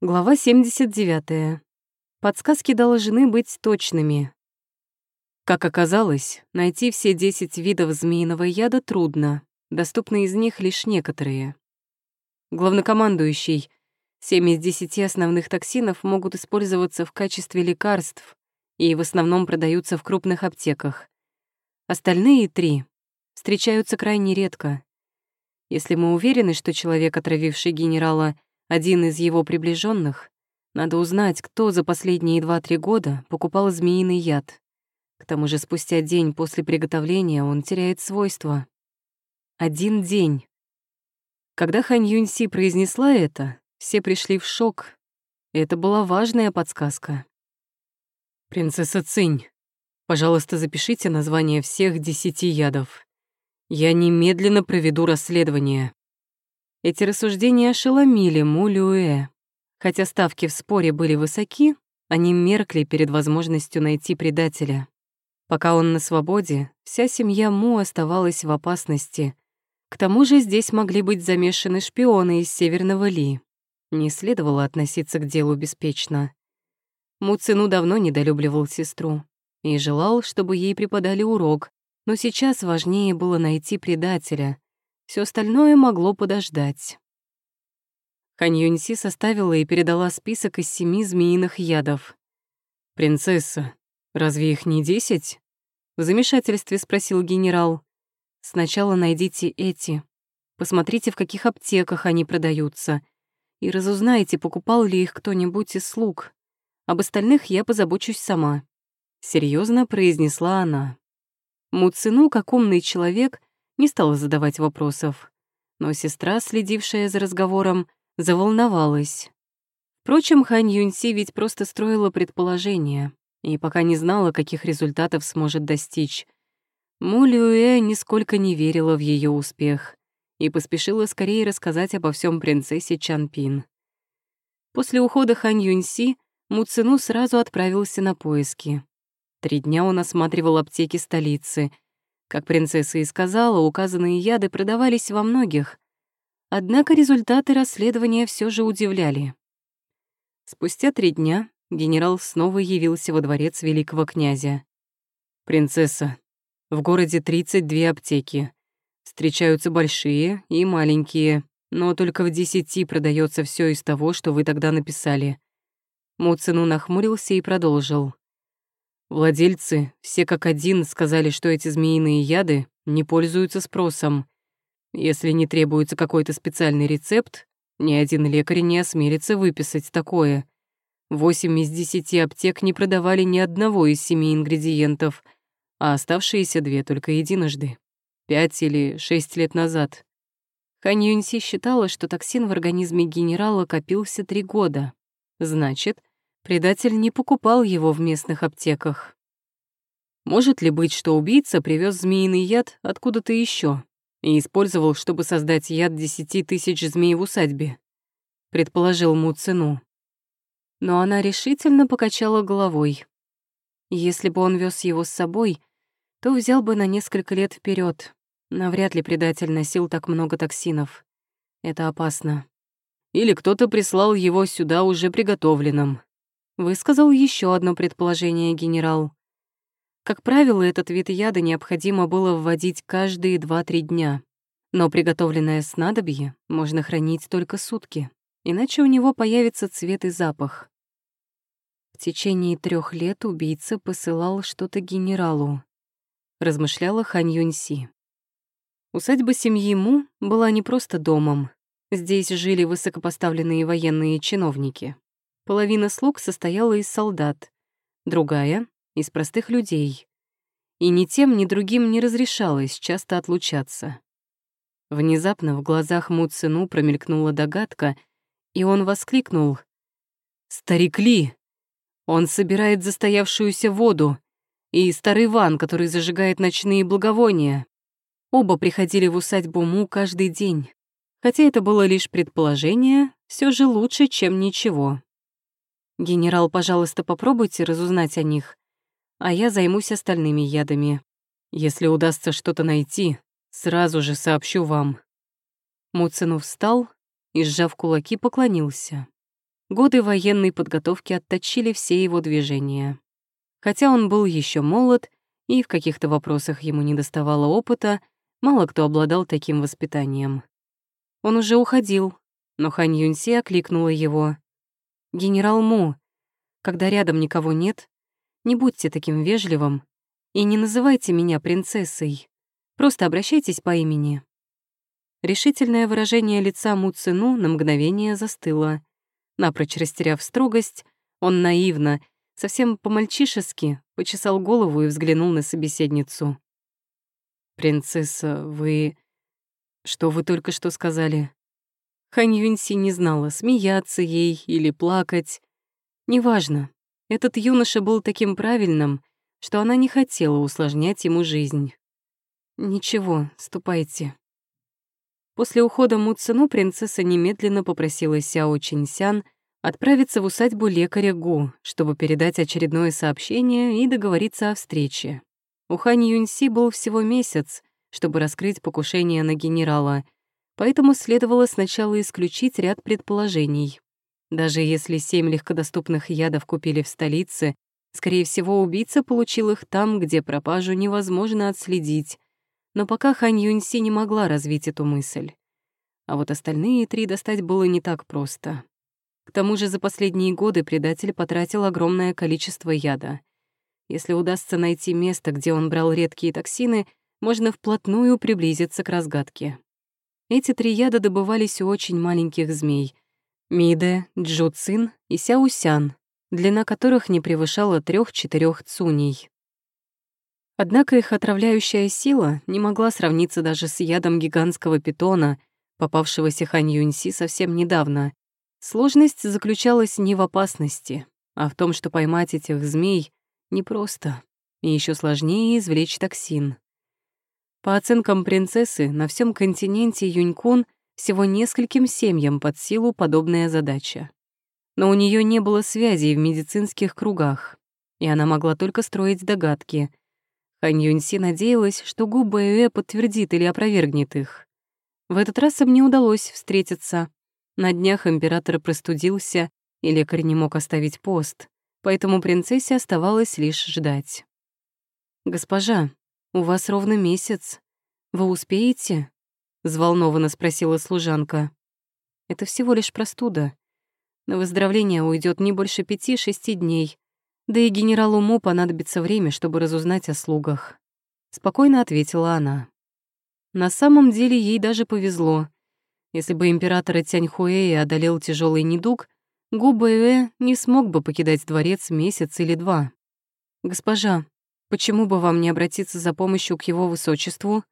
Глава 79. Подсказки должны быть точными. Как оказалось, найти все 10 видов змеиного яда трудно, доступны из них лишь некоторые. Главнокомандующий, 7 из 10 основных токсинов могут использоваться в качестве лекарств и в основном продаются в крупных аптеках. Остальные три встречаются крайне редко. Если мы уверены, что человек, отравивший генерала, один из его приближенных, надо узнать, кто за последние два-три года покупал змеиный яд. К тому же спустя день после приготовления он теряет свойства. Один день. Когда Хань Юньси произнесла это, все пришли в шок. Это была важная подсказка. «Принцесса Цинь, пожалуйста, запишите название всех десяти ядов. Я немедленно проведу расследование». Эти рассуждения ошеломили Му Люэ. Хотя ставки в споре были высоки, они меркли перед возможностью найти предателя. Пока он на свободе, вся семья Му оставалась в опасности. К тому же здесь могли быть замешаны шпионы из Северного Ли. Не следовало относиться к делу беспечно. Му Цину давно недолюбливал сестру и желал, чтобы ей преподали урок, но сейчас важнее было найти предателя — все остальное могло подождать. Хань Юньси составила и передала список из семи змеиных ядов. «Принцесса, разве их не десять?» В замешательстве спросил генерал. «Сначала найдите эти. Посмотрите, в каких аптеках они продаются. И разузнайте, покупал ли их кто-нибудь из слуг. Об остальных я позабочусь сама», — серьезно произнесла она. Муцину, как умный человек, не стала задавать вопросов. Но сестра, следившая за разговором, заволновалась. Впрочем, Хань Юньси ведь просто строила предположения и пока не знала, каких результатов сможет достичь. Му Люэ нисколько не верила в ее успех и поспешила скорее рассказать обо всем принцессе Чанпин. После ухода Хань Юньси Му Цину сразу отправился на поиски. Три дня он осматривал аптеки столицы — как принцесса и сказала, указанные яды продавались во многих. Однако результаты расследования все же удивляли. Спустя три дня генерал снова явился во дворец великого князя. «Принцесса, в городе 32 аптеки. Встречаются большие и маленькие, но только в десяти продается все из того, что вы тогда написали». Муцину нахмурился и продолжил. Владельцы, все как один, сказали, что эти змеиные яды не пользуются спросом. Если не требуется какой-то специальный рецепт, ни один лекарь не осмелится выписать такое. Восемь из десяти аптек не продавали ни одного из семи ингредиентов, а оставшиеся две только единожды. Пять или шесть лет назад. Хань Юньси считала, что токсин в организме генерала копился три года. Значит, Предатель не покупал его в местных аптеках. Может ли быть, что убийца привез змеиный яд откуда-то еще и использовал, чтобы создать яд десяти тысяч змей в усадьбе? Предположил Муцину. Но она решительно покачала головой. Если бы он вез его с собой, то взял бы на несколько лет вперед. Навряд ли предатель носил так много токсинов. Это опасно. Или кто-то прислал его сюда уже приготовленным, Высказал еще одно предположение генерал. Как правило, этот вид яда необходимо было вводить каждые 2-3 дня. Но приготовленное снадобье можно хранить только сутки, иначе у него появится цвет и запах. В течение трех лет убийца посылал что-то генералу, размышляла Хань Юньси. Усадьба семьи Му была не просто домом. Здесь жили высокопоставленные военные чиновники. Половина слуг состояла из солдат, другая — из простых людей. И ни тем, ни другим не разрешалось часто отлучаться. Внезапно в глазах Муцину промелькнула догадка, и он воскликнул. «Старик Ли! Он собирает застоявшуюся воду и старый ван, который зажигает ночные благовония. Оба приходили в усадьбу Му каждый день. Хотя это было лишь предположение, все же лучше, чем ничего. Генерал, пожалуйста, попробуйте разузнать о них, а я займусь остальными ядами. Если удастся что-то найти, сразу же сообщу вам». Муцину встал и, сжав кулаки, поклонился. годы военной подготовки отточили все его движения. Хотя он был еще молод, и в каких-то вопросах ему не доставало опыта, мало кто обладал таким воспитанием. Он уже уходил, но Хань Юньси окликнула его. «Генерал Му, когда рядом никого нет, не будьте таким вежливым и не называйте меня принцессой. Просто обращайтесь по имени». Решительное выражение лица Му Цину на мгновение застыло. Напрочь растеряв строгость, он наивно, совсем по-мальчишески, почесал голову и взглянул на собеседницу. «Принцесса, вы... Что вы только что сказали?» Хань Юньси не знала, смеяться ей или плакать. Неважно. Этот юноша был таким правильным, что она не хотела усложнять ему жизнь. «Ничего, ступайте». После ухода Муцину принцесса немедленно попросила Сяо Чинсян отправиться в усадьбу лекаря Гу, чтобы передать очередное сообщение и договориться о встрече. У Хань Юньси был всего месяц, чтобы раскрыть покушение на генерала, поэтому следовало сначала исключить ряд предположений. Даже если семь легкодоступных ядов купили в столице, скорее всего, убийца получил их там, где пропажу невозможно отследить. Но пока Хань Юньси не могла развить эту мысль. А вот остальные три достать было не так просто. К тому же за последние годы предатель потратил огромное количество яда. Если удастся найти место, где он брал редкие токсины, можно вплотную приблизиться к разгадке. Эти три яда добывались у очень маленьких змей — Миде, Джуцин и Сяусян, длина которых не превышала трех-четырех цуней. Однако их отравляющая сила не могла сравниться даже с ядом гигантского питона, попавшегося Хань Юньси совсем недавно. Сложность заключалась не в опасности, а в том, что поймать этих змей непросто, и еще сложнее извлечь токсин. По оценкам принцессы, на всем континенте Юнькун — всего нескольким семьям под силу подобная задача. Но у нее не было связей в медицинских кругах, и она могла только строить догадки. Хань Юньси надеялась, что Гу Бэюэ подтвердит или опровергнет их. В этот раз им не удалось встретиться. На днях император простудился, и лекарь не мог оставить пост, поэтому принцессе оставалось лишь ждать. «Госпожа, у вас ровно месяц. Вы успеете?» — взволнованно спросила служанка. «Это всего лишь простуда. На выздоровление уйдет не больше пяти-шести дней, да и генералу Му понадобится время, чтобы разузнать о слугах», — спокойно ответила она. На самом деле ей даже повезло. Если бы императора Тяньхуэя одолел тяжелый недуг, Гу Бэюэ не смог бы покидать дворец месяц или два. «Госпожа, почему бы вам не обратиться за помощью к его высочеству?»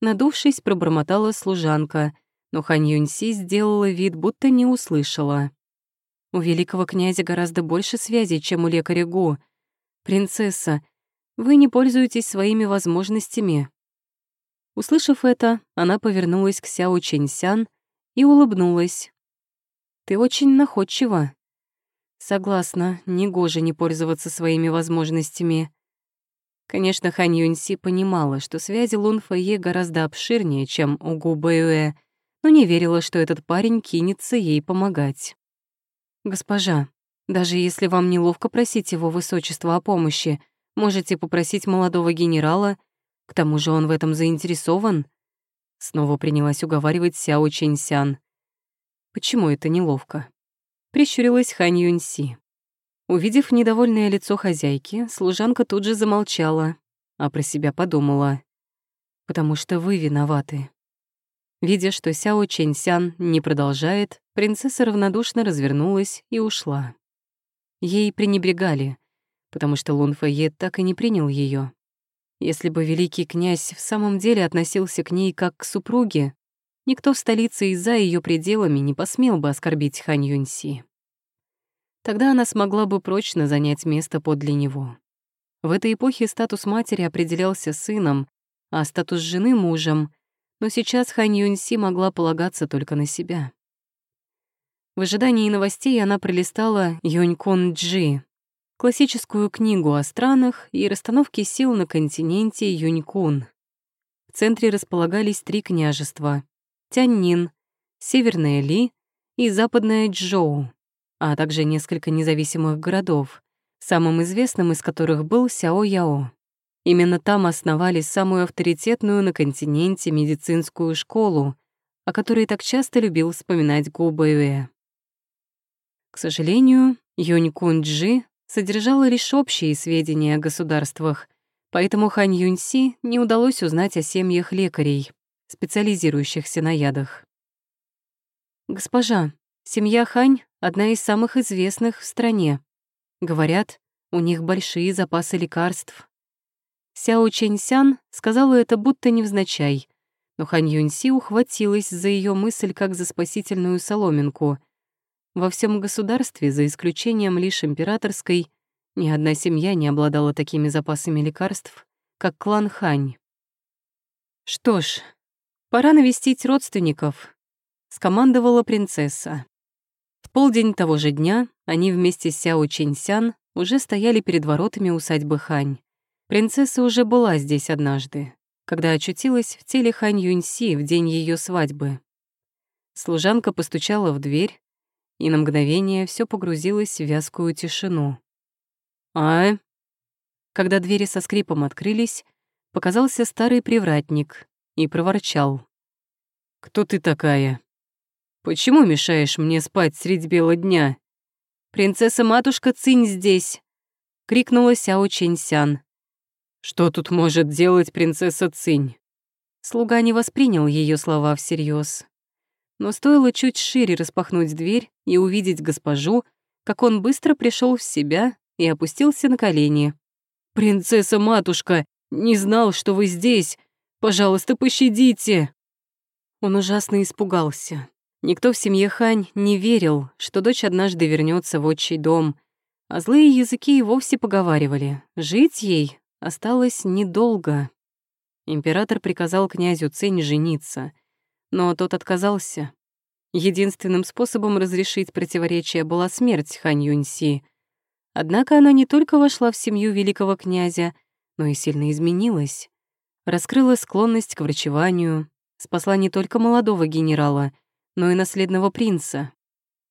Надувшись, пробормотала служанка, но Хань Юньси сделала вид, будто не услышала. У великого князя гораздо больше связей, чем у лекаря Гу. «Принцесса, вы не пользуетесь своими возможностями». Услышав это, она повернулась к Сяо Чэньсян и улыбнулась. «Ты очень находчива». «Согласна, негоже не пользоваться своими возможностями. Конечно, Хань Юньси понимала, что связи Лун Фэйе гораздо обширнее, чем у Гу Бэюэ, но не верила, что этот парень кинется ей помогать. «Госпожа, даже если вам неловко просить его высочество о помощи, можете попросить молодого генерала, к тому же он в этом заинтересован». Снова принялась уговаривать Сяо Чэньсян. «Почему это неловко?» Прищурилась Хань Юньси. Увидев недовольное лицо хозяйки, служанка тут же замолчала, а про себя подумала. «Потому что вы виноваты». Видя, что Сяо Чэньсян не продолжает, принцесса равнодушно развернулась и ушла. Ей пренебрегали, потому что Лун Фэйе так и не принял ее. Если бы великий князь в самом деле относился к ней как к супруге, никто в столице и за ее пределами не посмел бы оскорбить Хань Юньси. Тогда она смогла бы прочно занять место подле него. В этой эпохе статус матери определялся сыном, а статус жены — мужем, но сейчас Хань Юньси могла полагаться только на себя. В ожидании новостей она пролистала Юнькон Джи, классическую книгу о странах и расстановке сил на континенте Юнькун. В центре располагались три княжества — Тяньнин, Северная Ли и Западная Джоу. А также несколько независимых городов, самым известным из которых был Сяо-Яо. Именно там основали самую авторитетную на континенте медицинскую школу, о которой так часто любил вспоминать Гу Бэйвэ. К сожалению, Юнь Кунджи содержала лишь общие сведения о государствах, поэтому Хань Юньси не удалось узнать о семьях лекарей, специализирующихся на ядах. «Госпожа, семья Хань — одна из самых известных в стране. Говорят, у них большие запасы лекарств». Сяо Чэньсян сказала это будто невзначай, но Хань Юньси ухватилась за ее мысль как за спасительную соломинку. Во всем государстве, за исключением лишь императорской, ни одна семья не обладала такими запасами лекарств, как клан Хань. «Что ж, пора навестить родственников», — скомандовала принцесса. Полдень того же дня они вместе с Сяо Чинсян уже стояли перед воротами усадьбы Хань. Принцесса уже была здесь однажды, когда очутилась в теле Хань Юньси в день ее свадьбы. Служанка постучала в дверь, и на мгновение все погрузилось в вязкую тишину. «А?» Когда двери со скрипом открылись, показался старый привратник и проворчал. «Кто ты такая? Почему мешаешь мне спать средь бела дня?» «Принцесса-матушка Цинь здесь!» — крикнула Сяо Чэньсян. «Что тут может делать принцесса Цинь?» Слуга не воспринял ее слова всерьез. Но стоило чуть шире распахнуть дверь и увидеть госпожу, как он быстро пришел в себя и опустился на колени. «Принцесса-матушка, не знал, что вы здесь. Пожалуйста, пощадите!» Он ужасно испугался. Никто в семье Хань не верил, что дочь однажды вернется в отчий дом, а злые языки и вовсе поговаривали. Жить ей осталось недолго. Император приказал князю Цень жениться, но тот отказался. Единственным способом разрешить противоречие была смерть Хань Юньси — Однако она не только вошла в семью великого князя, но и сильно изменилась. Раскрыла склонность к врачеванию, спасла не только молодого генерала, но и наследного принца.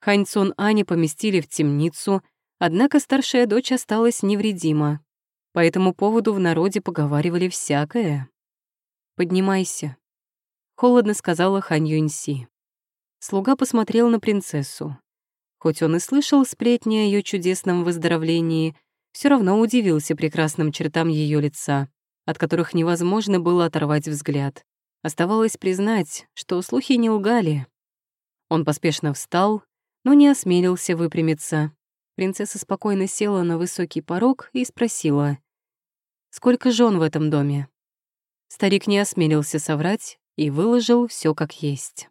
Хань Цун Ани поместили в темницу, однако старшая дочь осталась невредима. По этому поводу в народе поговаривали всякое. «Поднимайся», — холодно сказала Хань Юньси. Слуга посмотрел на принцессу. Хоть он и слышал сплетни о ее чудесном выздоровлении, все равно удивился прекрасным чертам ее лица, от которых невозможно было оторвать взгляд. Оставалось признать, что слухи не лгали. Он поспешно встал, но не осмелился выпрямиться. Принцесса спокойно села на высокий порог и спросила, «Сколько жен в этом доме?» Старик не осмелился соврать и выложил все как есть.